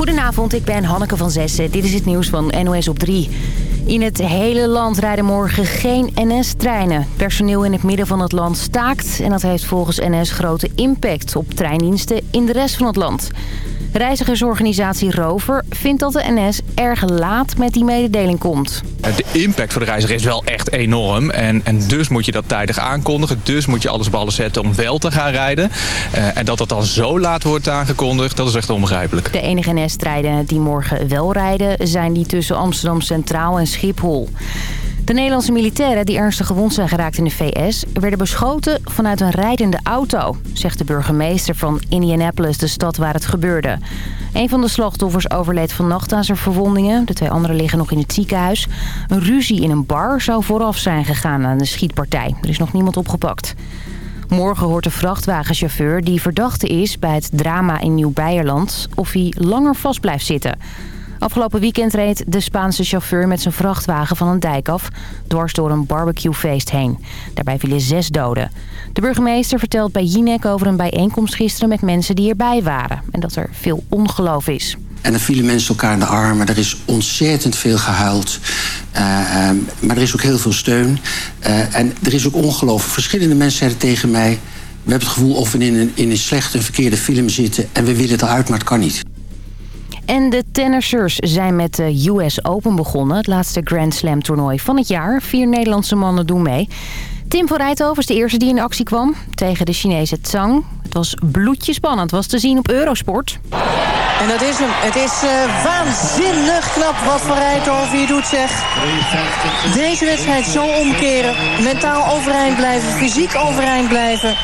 Goedenavond, ik ben Hanneke van Zessen. Dit is het nieuws van NOS op 3. In het hele land rijden morgen geen NS-treinen. Personeel in het midden van het land staakt... en dat heeft volgens NS grote impact op treindiensten in de rest van het land. Reizigersorganisatie Rover vindt dat de NS erg laat met die mededeling komt. De impact voor de reiziger is wel echt enorm. En, en dus moet je dat tijdig aankondigen. Dus moet je alles op alles zetten om wel te gaan rijden. Uh, en dat dat dan zo laat wordt aangekondigd, dat is echt onbegrijpelijk. De enige NS-treinen die morgen wel rijden... zijn die tussen Amsterdam Centraal en Schiphol. De Nederlandse militairen die ernstig gewond zijn geraakt in de VS... werden beschoten vanuit een rijdende auto, zegt de burgemeester van Indianapolis, de stad waar het gebeurde. Een van de slachtoffers overleed vannacht aan zijn verwondingen. De twee anderen liggen nog in het ziekenhuis. Een ruzie in een bar zou vooraf zijn gegaan aan de schietpartij. Er is nog niemand opgepakt. Morgen hoort de vrachtwagenchauffeur die verdachte is bij het drama in Nieuw-Beierland... of hij langer vast blijft zitten... Afgelopen weekend reed de Spaanse chauffeur met zijn vrachtwagen van een dijk af... dwars door een barbecuefeest heen. Daarbij vielen zes doden. De burgemeester vertelt bij Jinek over een bijeenkomst gisteren met mensen die erbij waren. En dat er veel ongeloof is. En er vielen mensen elkaar in de armen. Er is ontzettend veel gehuild. Uh, um, maar er is ook heel veel steun. Uh, en er is ook ongeloof. Verschillende mensen zeiden tegen mij... we hebben het gevoel of we in een, in een slechte, verkeerde film zitten... en we willen eruit, maar het kan niet. En de tennissers zijn met de US Open begonnen. Het laatste Grand Slam toernooi van het jaar. Vier Nederlandse mannen doen mee. Tim van Rijthoven is de eerste die in actie kwam tegen de Chinese Zhang. Het was bloedje spannend, was te zien op Eurosport. En dat is hem. Het is uh, waanzinnig knap wat Van Rijthoven hier doet, zeg. Deze wedstrijd zo omkeren. Mentaal overeind blijven, fysiek overeind blijven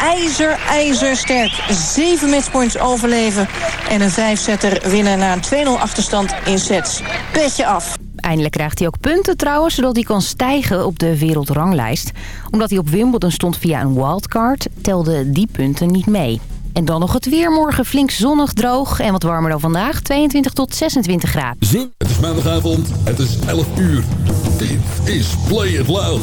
ijzer, ijzersterk. Zeven matchpoints overleven. En een vijfzetter winnen na een 2-0 achterstand in sets. Petje af. Eindelijk krijgt hij ook punten trouwens, zodat hij kan stijgen op de wereldranglijst. Omdat hij op Wimbledon stond via een wildcard, telden die punten niet mee. En dan nog het weer. Morgen flink zonnig, droog en wat warmer dan vandaag. 22 tot 26 graden. Zin. Het is maandagavond. Het is 11 uur. Dit is Play It Loud.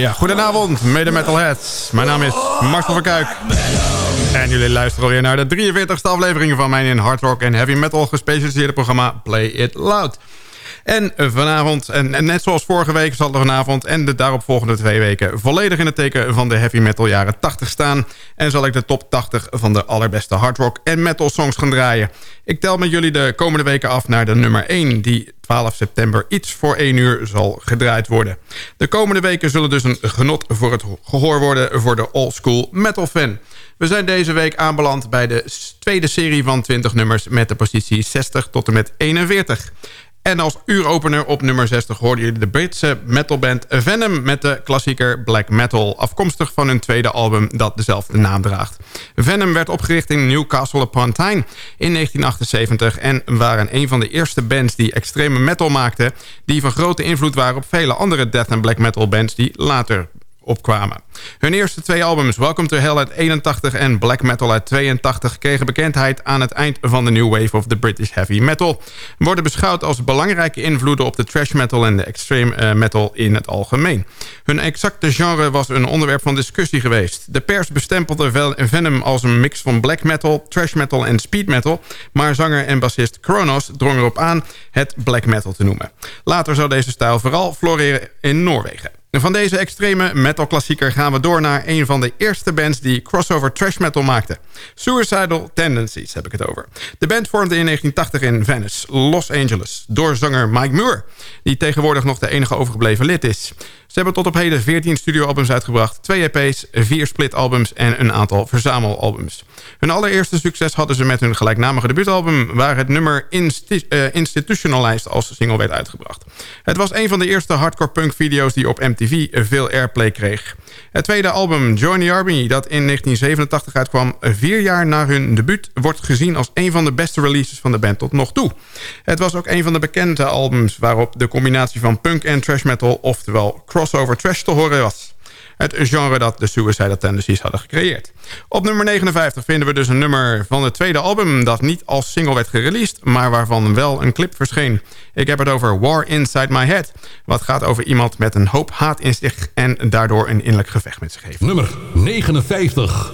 Ja, goedenavond, mede metalheads. Mijn naam is Marcel van Kuik. En jullie luisteren alweer naar de 43ste aflevering van mijn in hard rock en heavy metal gespecialiseerde programma Play It Loud. En vanavond, en, net zoals vorige week, zal er vanavond en de daaropvolgende twee weken... volledig in het teken van de heavy metal jaren 80 staan. En zal ik de top 80 van de allerbeste hard rock en metal songs gaan draaien. Ik tel met jullie de komende weken af naar de nummer 1... die 12 september iets voor 1 uur zal gedraaid worden. De komende weken zullen dus een genot voor het gehoor worden... voor de old school metal fan. We zijn deze week aanbeland bij de tweede serie van 20 nummers... met de positie 60 tot en met 41. En als uuropener op nummer 60 hoorden jullie de Britse metalband Venom... met de klassieker Black Metal, afkomstig van hun tweede album dat dezelfde naam draagt. Venom werd opgericht in Newcastle upon Tyne in 1978... en waren een van de eerste bands die extreme metal maakten... die van grote invloed waren op vele andere death en black metal bands... die later opkwamen. Hun eerste twee albums, Welcome to Hell uit 81 en Black Metal uit 82... kregen bekendheid aan het eind van de New Wave of the British Heavy Metal. Worden beschouwd als belangrijke invloeden op de thrash metal en de extreme eh, metal in het algemeen. Hun exacte genre was een onderwerp van discussie geweest. De pers bestempelde Venom als een mix van black metal, trash metal en speed metal... maar zanger en bassist Kronos drong erop aan het black metal te noemen. Later zou deze stijl vooral floreren in Noorwegen. Van deze extreme metal klassieker gaan we door naar een van de eerste bands die crossover trash metal maakte. Suicidal Tendencies heb ik het over. De band vormde in 1980 in Venice, Los Angeles, door zanger Mike Muir, die tegenwoordig nog de enige overgebleven lid is. Ze hebben tot op heden 14 studioalbums uitgebracht, 2 EP's, 4 splitalbums en een aantal verzamelalbums. Hun allereerste succes hadden ze met hun gelijknamige debuutalbum... waar het nummer uh, Institutionalized als single werd uitgebracht. Het was een van de eerste hardcore punk video's die op MTV veel airplay kreeg. Het tweede album Join the Army, dat in 1987 uitkwam... vier jaar na hun debuut, wordt gezien als een van de beste releases van de band tot nog toe. Het was ook een van de bekende albums waarop de combinatie van punk en trash metal... oftewel crossover trash te horen was. Het genre dat de Suicidal Tendencies hadden gecreëerd. Op nummer 59 vinden we dus een nummer van het tweede album... dat niet als single werd gereleased, maar waarvan wel een clip verscheen. Ik heb het over War Inside My Head. Wat gaat over iemand met een hoop haat in zich... en daardoor een innerlijk gevecht met zich heeft. Nummer 59.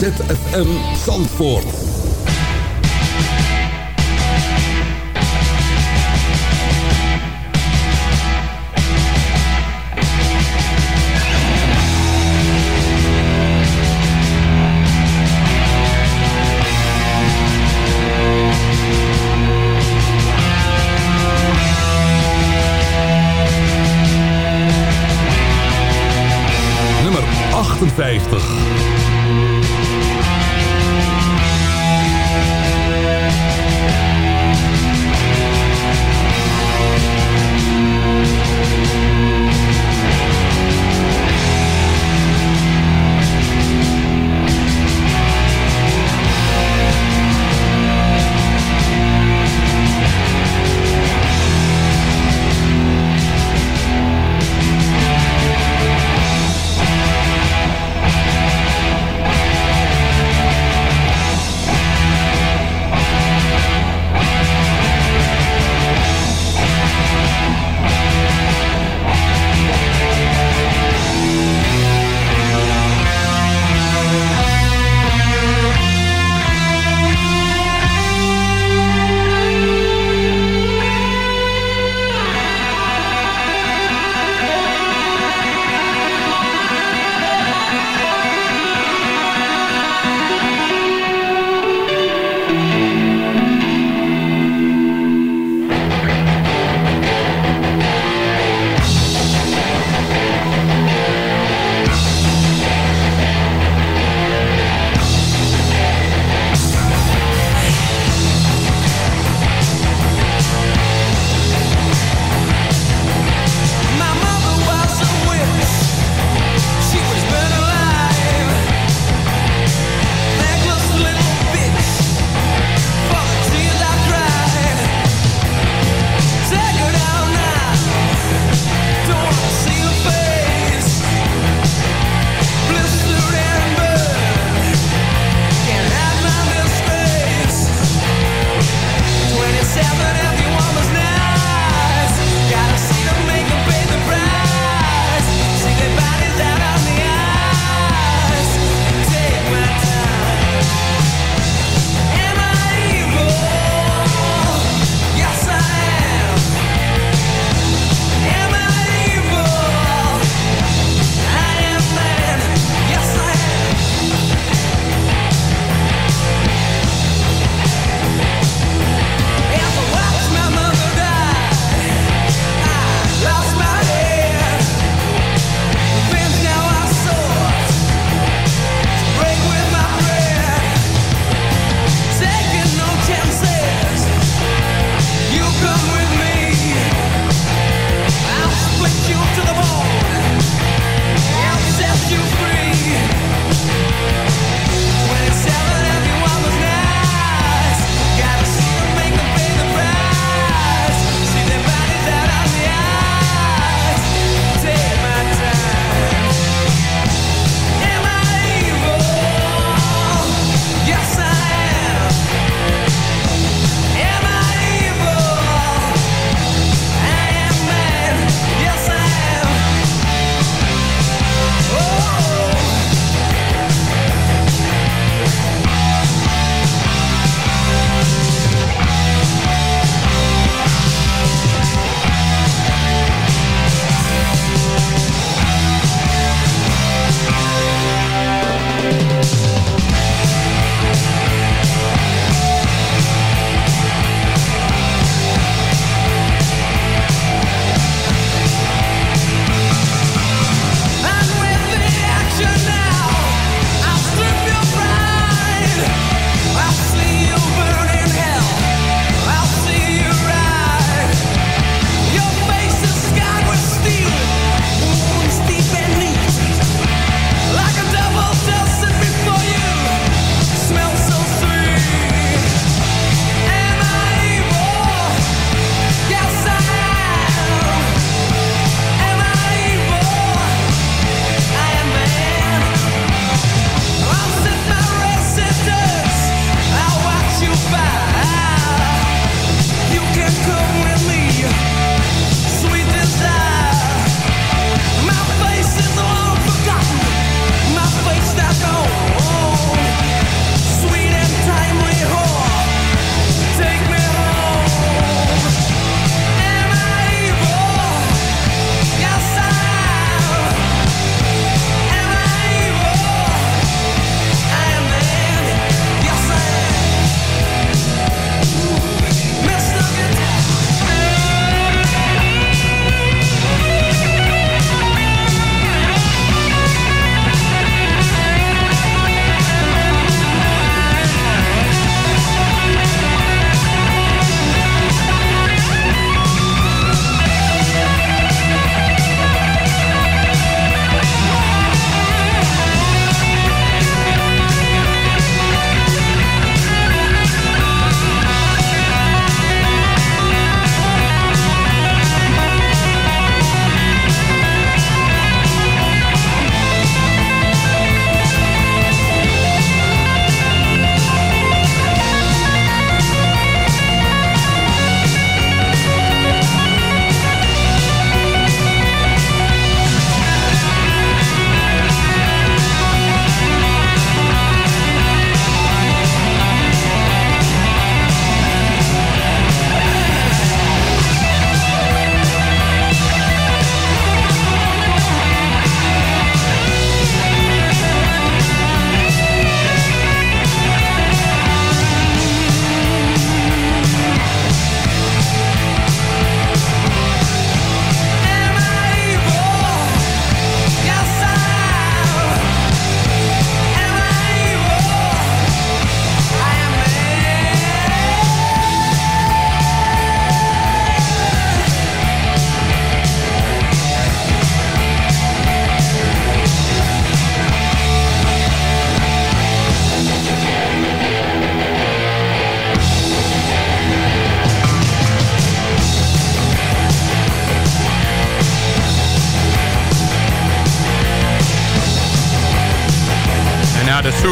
ZFM Zandvoort.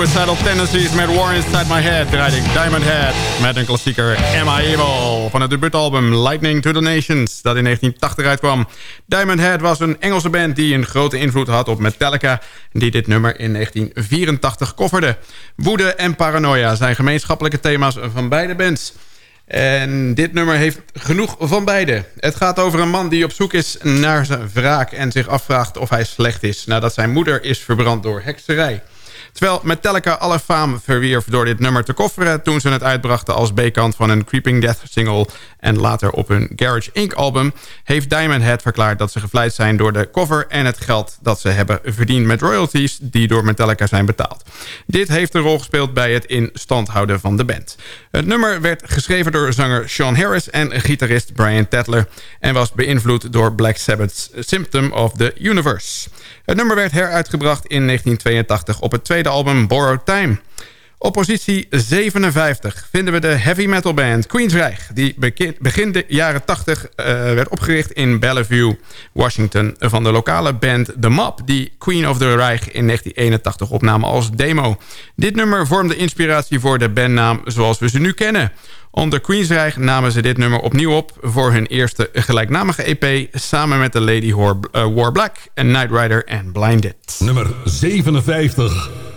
Suicidal Tendencies met War Inside My Head... draaide ik Diamond Head met een klassieker Am I Evil... van het debuutalbum Lightning to the Nations... dat in 1980 uitkwam. Diamond Head was een Engelse band die een grote invloed had op Metallica... die dit nummer in 1984 kofferde. Woede en paranoia zijn gemeenschappelijke thema's van beide bands... En dit nummer heeft genoeg van beide. Het gaat over een man die op zoek is naar zijn wraak... en zich afvraagt of hij slecht is... nadat zijn moeder is verbrand door hekserij. Terwijl Metallica alle faam verwierf door dit nummer te kofferen... toen ze het uitbrachten als B-kant van een Creeping Death single... en later op hun Garage Inc. album... heeft Diamond Head verklaard dat ze gevleid zijn door de cover... en het geld dat ze hebben verdiend met royalties... die door Metallica zijn betaald. Dit heeft een rol gespeeld bij het in stand houden van de band. Het nummer werd geschreven door zanger Sean Harris en gitarist Brian Tedler... en was beïnvloed door Black Sabbath's Symptom of the Universe. Het nummer werd heruitgebracht in 1982 op het tweede album Borrowed Time. Op positie 57 vinden we de heavy metal band Queensrÿche... die begin de jaren 80 uh, werd opgericht in Bellevue, Washington... van de lokale band The Mob... die Queen of the Reich in 1981 opname als demo. Dit nummer vormde inspiratie voor de bandnaam zoals we ze nu kennen... Onder Queensrÿche namen ze dit nummer opnieuw op... voor hun eerste gelijknamige EP... samen met de Lady War Black, Night Rider Blinded. Nummer 57.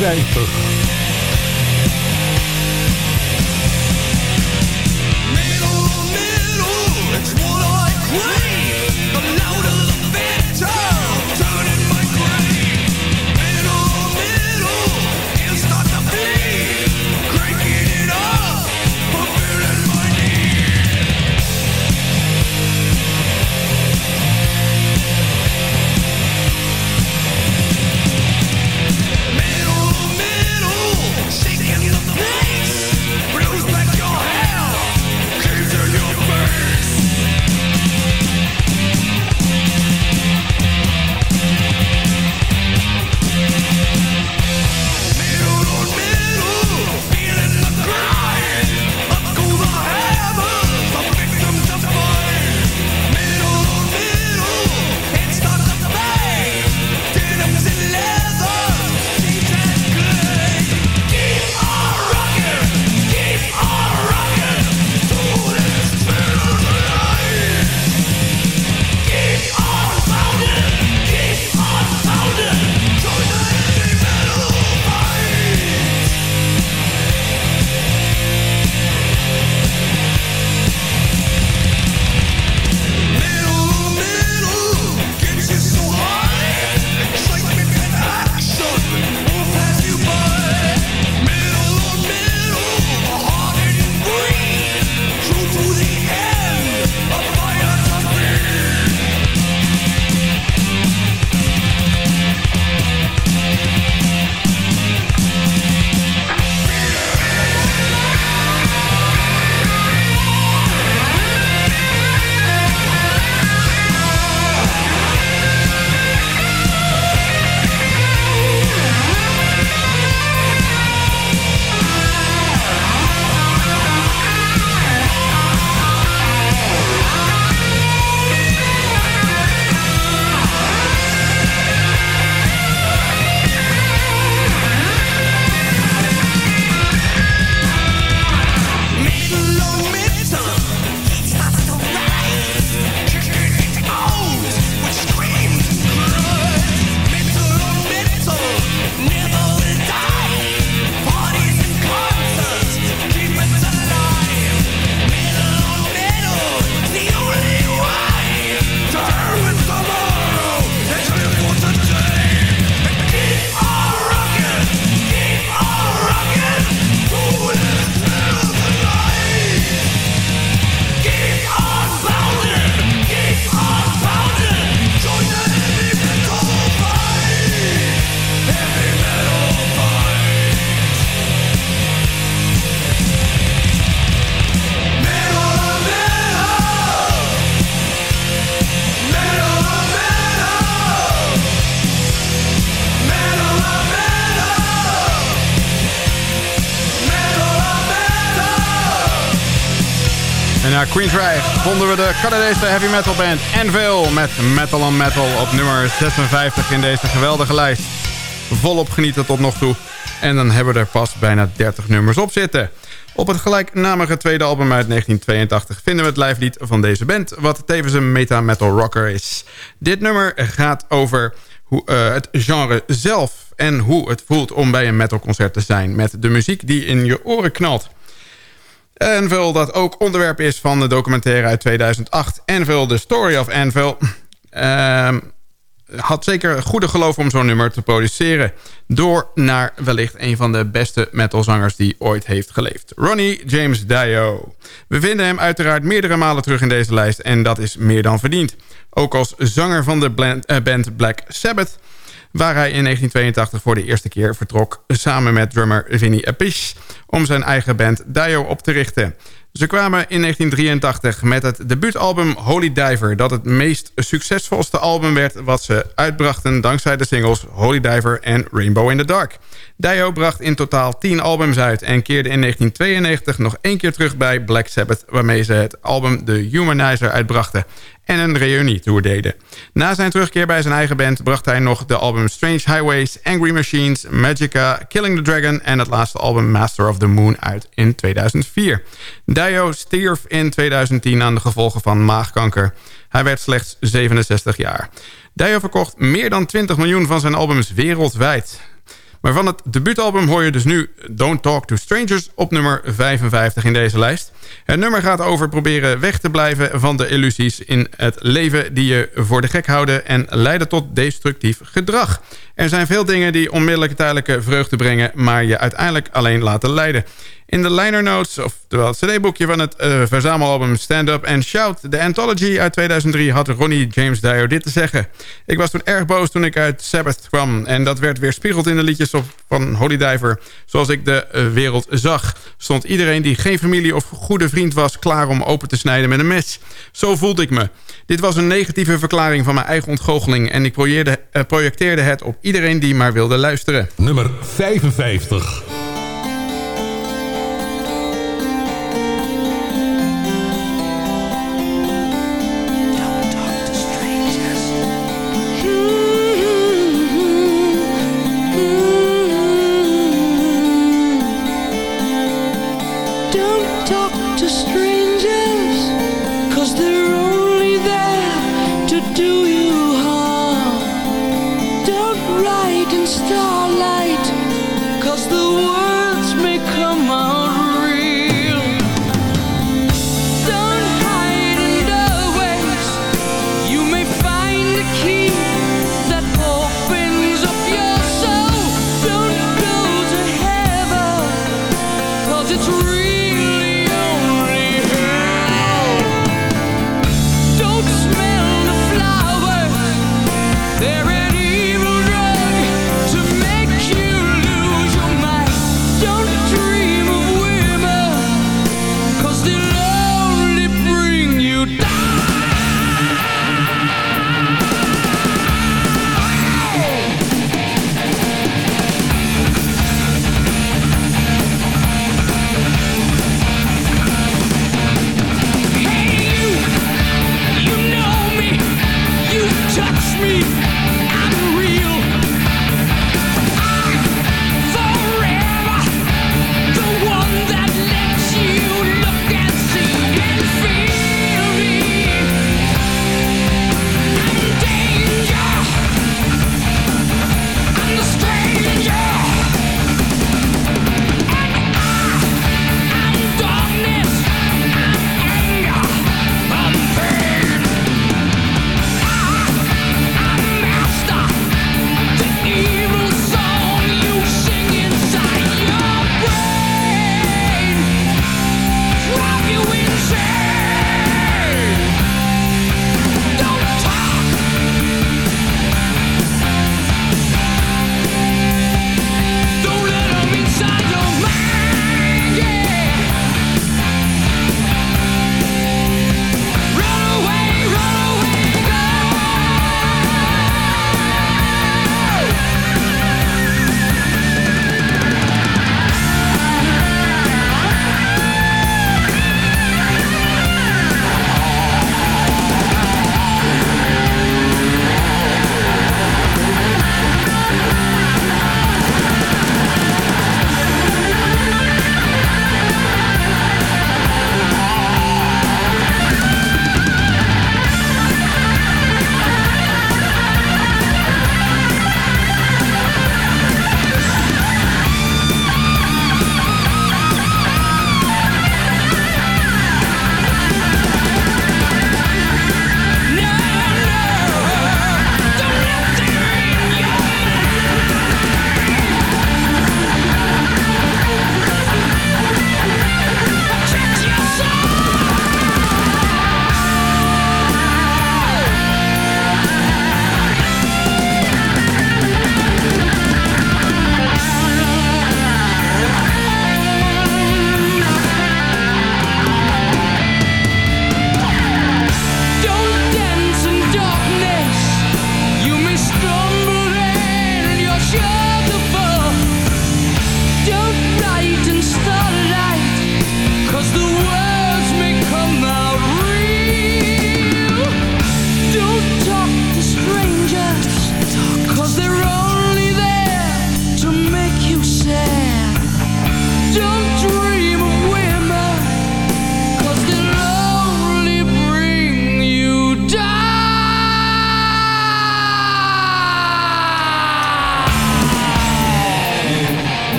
56. Vonden we de Canadese heavy metal band Anvil met Metal on Metal op nummer 56 in deze geweldige lijst. Volop genieten tot nog toe. En dan hebben we er pas bijna 30 nummers op zitten. Op het gelijknamige tweede album uit 1982 vinden we het lijflied van deze band... wat tevens een meta-metal rocker is. Dit nummer gaat over hoe, uh, het genre zelf en hoe het voelt om bij een metalconcert te zijn... met de muziek die in je oren knalt. Anvil, dat ook onderwerp is van de documentaire uit 2008. Anvil, The Story of Anvil. Uh, had zeker goede geloof om zo'n nummer te produceren. Door naar wellicht een van de beste metalzangers die ooit heeft geleefd. Ronnie James Dio. We vinden hem uiteraard meerdere malen terug in deze lijst. En dat is meer dan verdiend. Ook als zanger van de band Black Sabbath waar hij in 1982 voor de eerste keer vertrok... samen met drummer Vinnie Appice om zijn eigen band Dio op te richten. Ze kwamen in 1983 met het debuutalbum Holy Diver... dat het meest succesvolste album werd wat ze uitbrachten... dankzij de singles Holy Diver en Rainbow in the Dark. Dio bracht in totaal 10 albums uit... en keerde in 1992 nog één keer terug bij Black Sabbath... waarmee ze het album The Humanizer uitbrachten en een reunietour deden. Na zijn terugkeer bij zijn eigen band bracht hij nog de albums Strange Highways, Angry Machines, Magica, Killing the Dragon en het laatste album Master of the Moon uit in 2004. Dio stierf in 2010 aan de gevolgen van maagkanker. Hij werd slechts 67 jaar. Dio verkocht meer dan 20 miljoen van zijn albums wereldwijd. Maar van het debuutalbum hoor je dus nu Don't Talk to Strangers op nummer 55 in deze lijst. Het nummer gaat over proberen weg te blijven van de illusies in het leven die je voor de gek houden en leiden tot destructief gedrag. Er zijn veel dingen die onmiddellijke tijdelijke vreugde brengen, maar je uiteindelijk alleen laten leiden. In de liner notes, oftewel het cd-boekje van het uh, verzamelalbum Stand Up and Shout... de Anthology uit 2003 had Ronnie James Dio dit te zeggen. Ik was toen erg boos toen ik uit Sabbath kwam... en dat werd weerspiegeld in de liedjes op, van Holy Diver. Zoals ik de uh, wereld zag, stond iedereen die geen familie of goede vriend was... klaar om open te snijden met een mes. Zo voelde ik me. Dit was een negatieve verklaring van mijn eigen ontgoocheling... en ik uh, projecteerde het op iedereen die maar wilde luisteren. Nummer 55.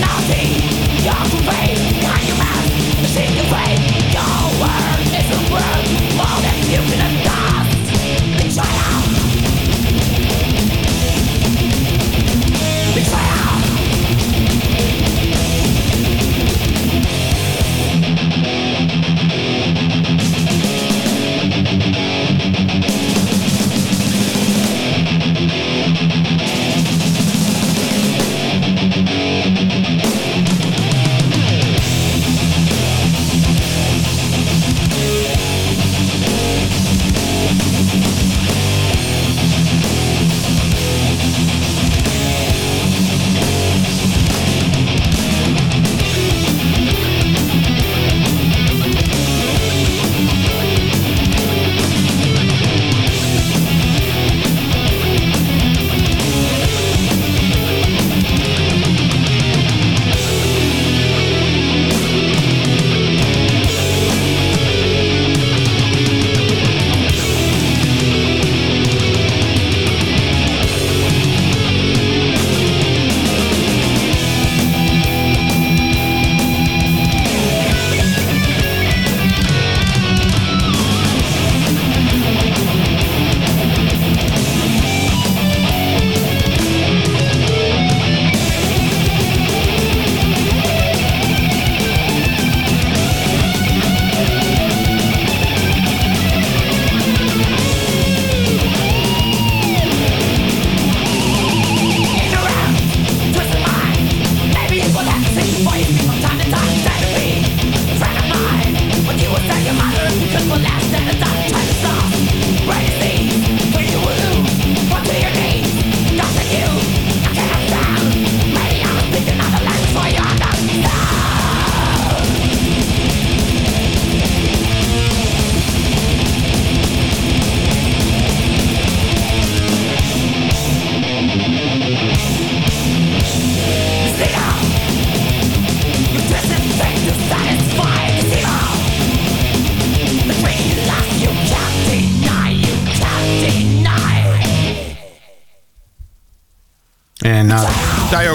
Nothing, you're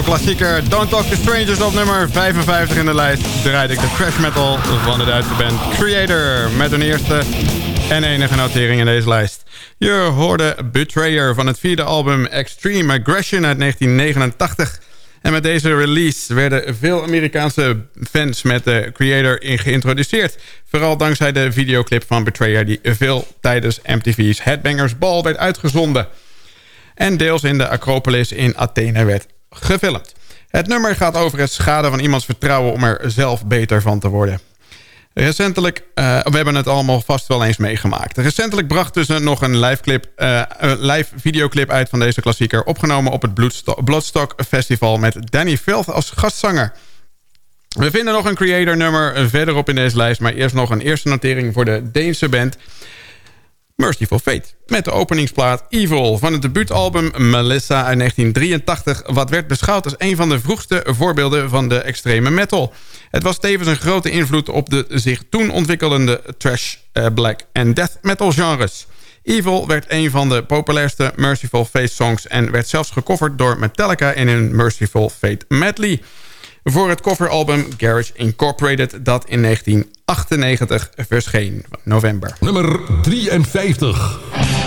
klassieker Don't Talk to Strangers op nummer 55 in de lijst... draaide ik de crash metal van de Duitse band Creator... met een eerste en enige notering in deze lijst. Je hoorde Betrayer van het vierde album Extreme Aggression uit 1989... En met deze release werden veel Amerikaanse fans met de Creator in geïntroduceerd. Vooral dankzij de videoclip van Betrayer die veel tijdens MTV's Headbangers Ball werd uitgezonden. En deels in de Acropolis in Athene werd gefilmd. Het nummer gaat over het schaden van iemands vertrouwen om er zelf beter van te worden. Recentelijk, uh, we hebben het allemaal vast wel eens meegemaakt. Recentelijk bracht dus nog een live, clip, uh, live videoclip uit van deze klassieker... opgenomen op het Bloodstock Festival met Danny Filth als gastzanger. We vinden nog een creator nummer verderop in deze lijst... maar eerst nog een eerste notering voor de Deense band... Merciful Fate. Met de openingsplaat Evil van het debuutalbum Melissa uit 1983... wat werd beschouwd als een van de vroegste voorbeelden van de extreme metal. Het was tevens een grote invloed op de zich toen ontwikkelende trash, uh, black en death metal genres. Evil werd een van de populairste Merciful Fate songs... en werd zelfs gecoverd door Metallica in een Merciful Fate medley voor het coveralbum Garage Incorporated... dat in 1998 verscheen, november. Nummer 53.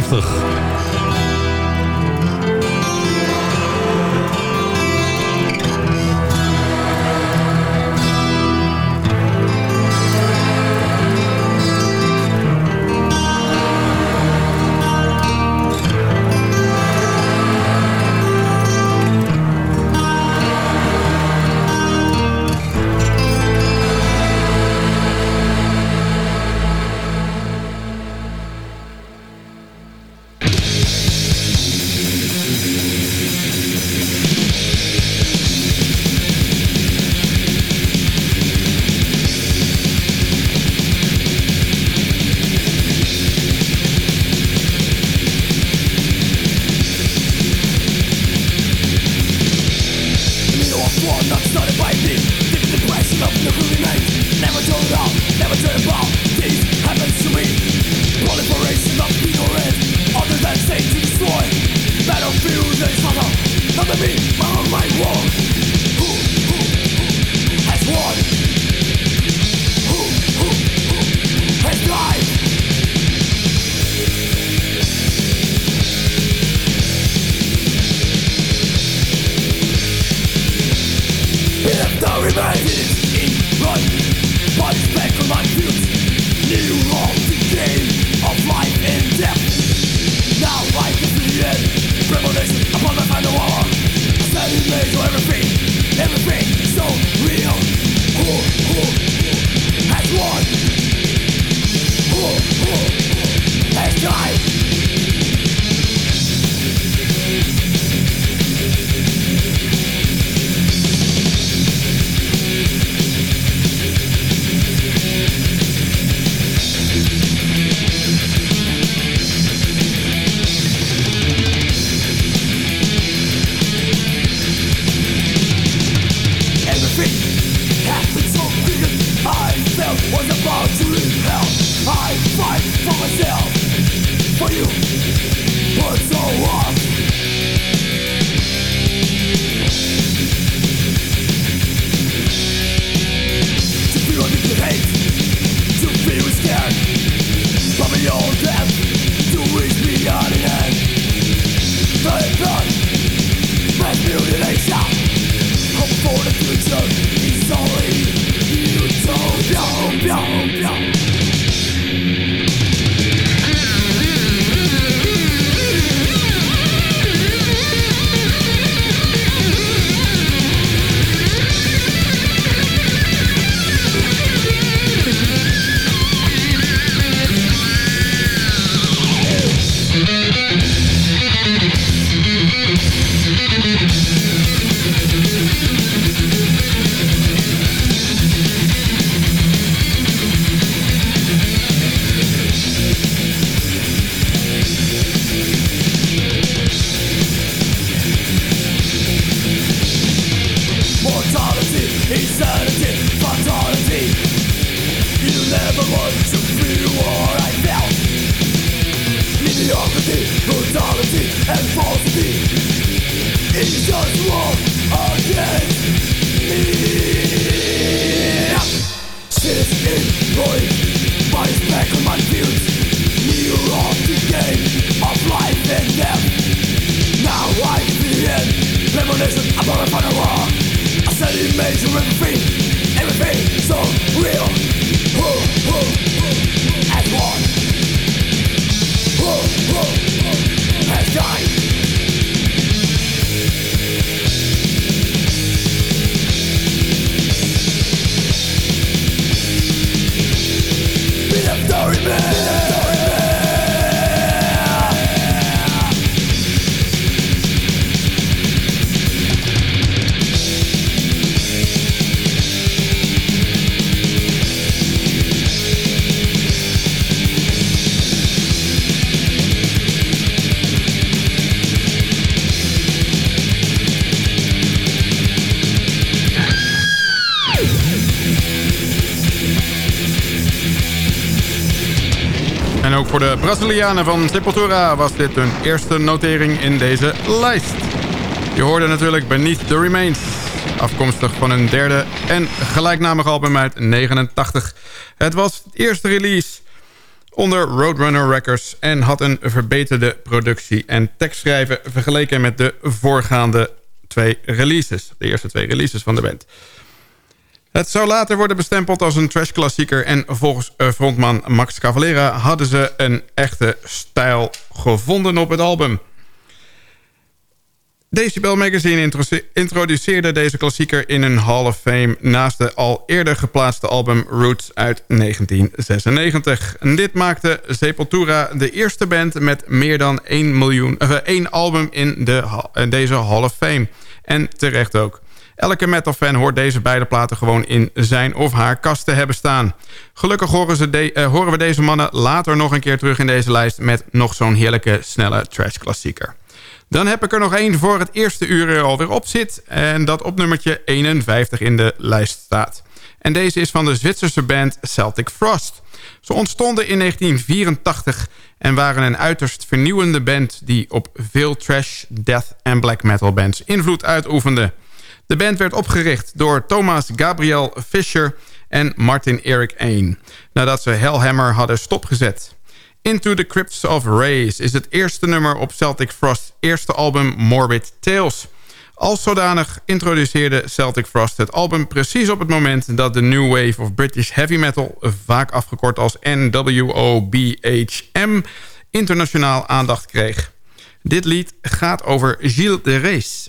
52. Brazilianen van Sepultura was dit hun eerste notering in deze lijst. Je hoorde natuurlijk Beneath the Remains, afkomstig van hun derde en gelijknamige album uit 89. Het was het eerste release onder Roadrunner Records... en had een verbeterde productie en tekstschrijven... vergeleken met de voorgaande twee releases. De eerste twee releases van de band. Het zou later worden bestempeld als een trashklassieker... en volgens eh, frontman Max Cavalera hadden ze een echte stijl gevonden op het album... Decibel Magazine introduceerde deze klassieker in een Hall of Fame... naast de al eerder geplaatste album Roots uit 1996. En dit maakte Sepultura de eerste band met meer dan 1, miljoen, één album in, de, in deze Hall of Fame. En terecht ook. Elke metalfan hoort deze beide platen gewoon in zijn of haar kast te hebben staan. Gelukkig uh, horen we deze mannen later nog een keer terug in deze lijst... met nog zo'n heerlijke, snelle trash-klassieker. Dan heb ik er nog één voor het eerste uur er alweer op zit. En dat op nummertje 51 in de lijst staat. En deze is van de Zwitserse band Celtic Frost. Ze ontstonden in 1984 en waren een uiterst vernieuwende band... die op veel trash, death en black metal bands invloed uitoefende. De band werd opgericht door Thomas Gabriel Fischer en Martin Eric Ain... nadat ze Hellhammer hadden stopgezet. Into the Crypts of Rays is het eerste nummer op Celtic Frost's eerste album Morbid Tales. Als zodanig introduceerde Celtic Frost het album precies op het moment... dat de New Wave of British Heavy Metal, vaak afgekort als NWOBHM... internationaal aandacht kreeg. Dit lied gaat over Gilles de Rees,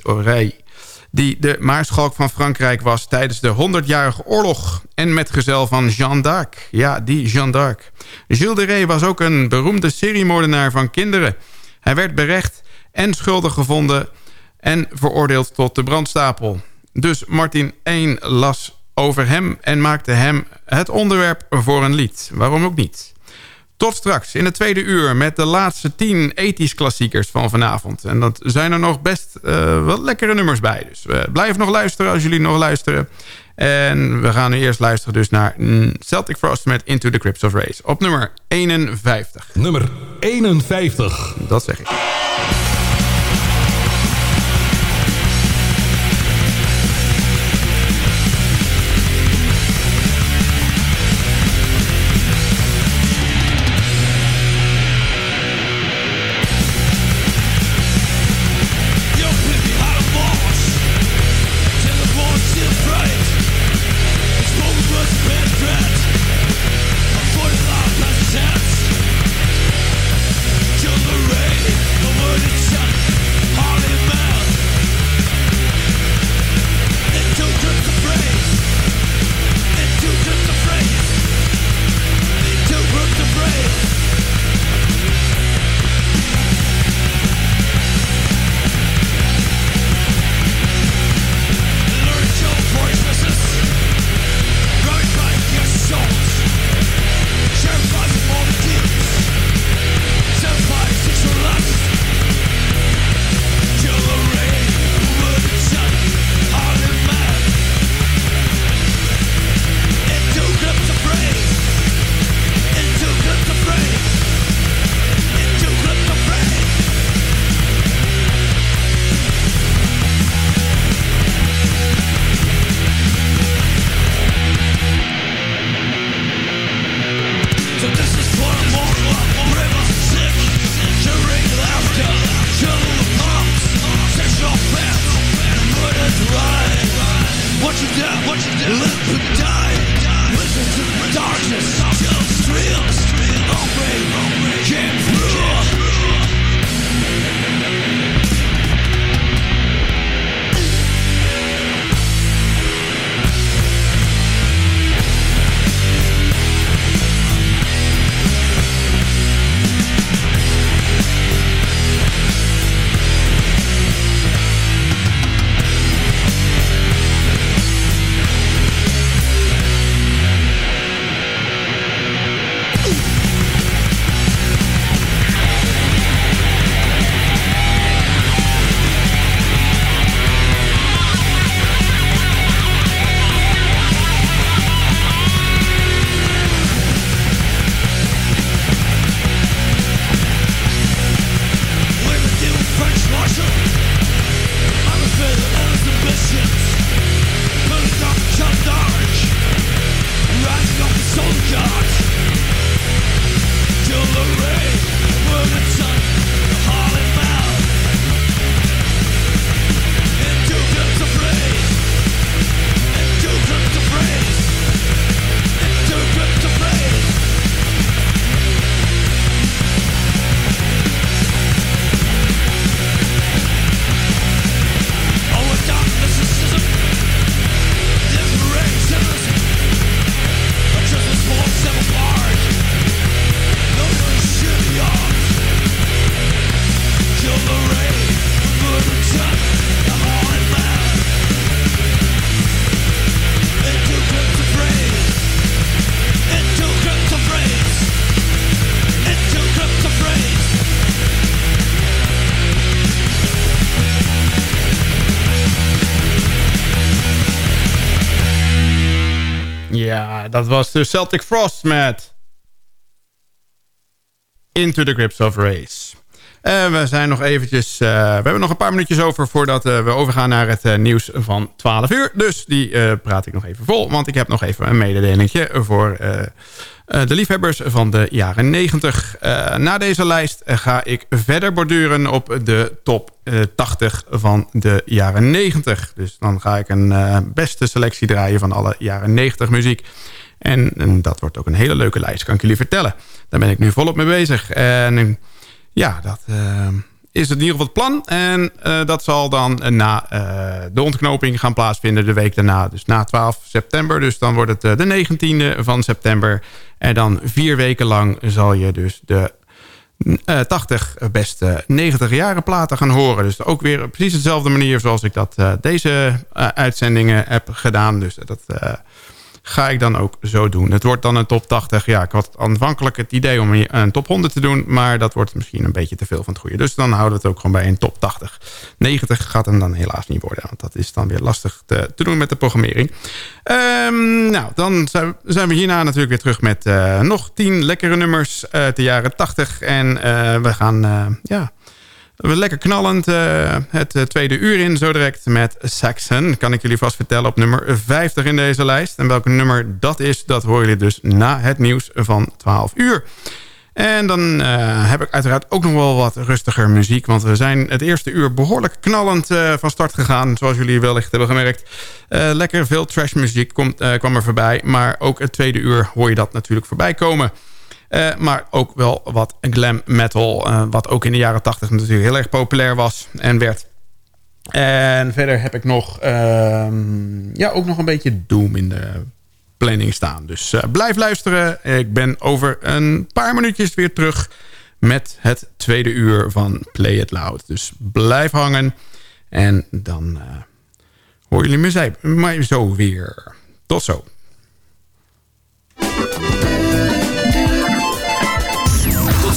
die de maarschalk van Frankrijk was tijdens de 100-jarige oorlog. En metgezel van Jeanne d'Arc. Ja, die Jeanne d'Arc. Gilles de Rey was ook een beroemde seriemoordenaar van kinderen. Hij werd berecht en schuldig gevonden en veroordeeld tot de brandstapel. Dus Martin 1 las over hem en maakte hem het onderwerp voor een lied. Waarom ook niet? Tot straks in het tweede uur met de laatste 10 ethisch klassiekers van vanavond. En dat zijn er nog best uh, wat lekkere nummers bij. Dus uh, blijf nog luisteren als jullie nog luisteren. En we gaan nu eerst luisteren dus naar Celtic Frost met Into the Crypts of Race. Op nummer 51. Nummer 51. Dat zeg ik. De Celtic Frost met Into the Grips of Race. Uh, we zijn nog eventjes... Uh, we hebben nog een paar minuutjes over voordat uh, we overgaan naar het nieuws van 12 uur. Dus die praat ik nog even vol. Want ik heb nog even een mededelingje voor de liefhebbers van de jaren 90. na deze lijst ga ik verder borduren op de top 80 van de jaren 90. Dus dan ga ik een beste selectie draaien van alle jaren 90 muziek. En, en, dat wordt ook een hele leuke lijst, kan ik jullie vertellen. Daar ben ik nu volop mee bezig. En ja, dat uh, is in ieder geval het plan. En uh, dat zal dan na de ontknoping gaan plaatsvinden de week daarna. Dus na 12 september. Dus dan wordt het de 19e van september. En dan vier weken lang zal je dus de 80 beste 90 jaren platen gaan horen. Dus ook weer op precies dezelfde manier zoals ik dat deze uitzendingen heb gedaan. Dus dat ga ik dan ook zo doen. Het wordt dan een top 80. Ja, ik had aanvankelijk het idee om een top 100 te doen... maar dat wordt misschien een beetje te veel van het goede. Dus dan houden we het ook gewoon bij een top 80. 90 gaat hem dan helaas niet worden... want dat is dan weer lastig te, doen met de programmering. Um, nou, dan zijn we hierna natuurlijk weer terug met uh, nog 10 lekkere nummers uit de jaren 80. En uh, we gaan, uh, ja Lekker knallend uh, het uh, tweede uur in, zo direct met Saxon. Kan ik jullie vast vertellen op nummer 50 in deze lijst. En welk nummer dat is, dat horen jullie dus na het nieuws van 12 uur. En dan uh, heb ik uiteraard ook nog wel wat rustiger muziek. Want we zijn het eerste uur behoorlijk knallend van start gegaan. Zoals jullie wellicht hebben gemerkt. lekker veel trashmuziek komt, kwam er voorbij. Maar ook het tweede uur hoor je dat natuurlijk voorbij komen. Uh, maar ook wel wat glam metal. Uh, wat ook in de jaren 80 natuurlijk heel erg populair was en werd. En verder heb ik nog, uh, ja, ook nog een beetje Doom in de planning staan. Dus uh, blijf luisteren. Ik ben over een paar minuutjes weer terug met het tweede uur van Play It Loud. Dus blijf hangen. En dan hoor jullie me, mij zo weer. Tot zo.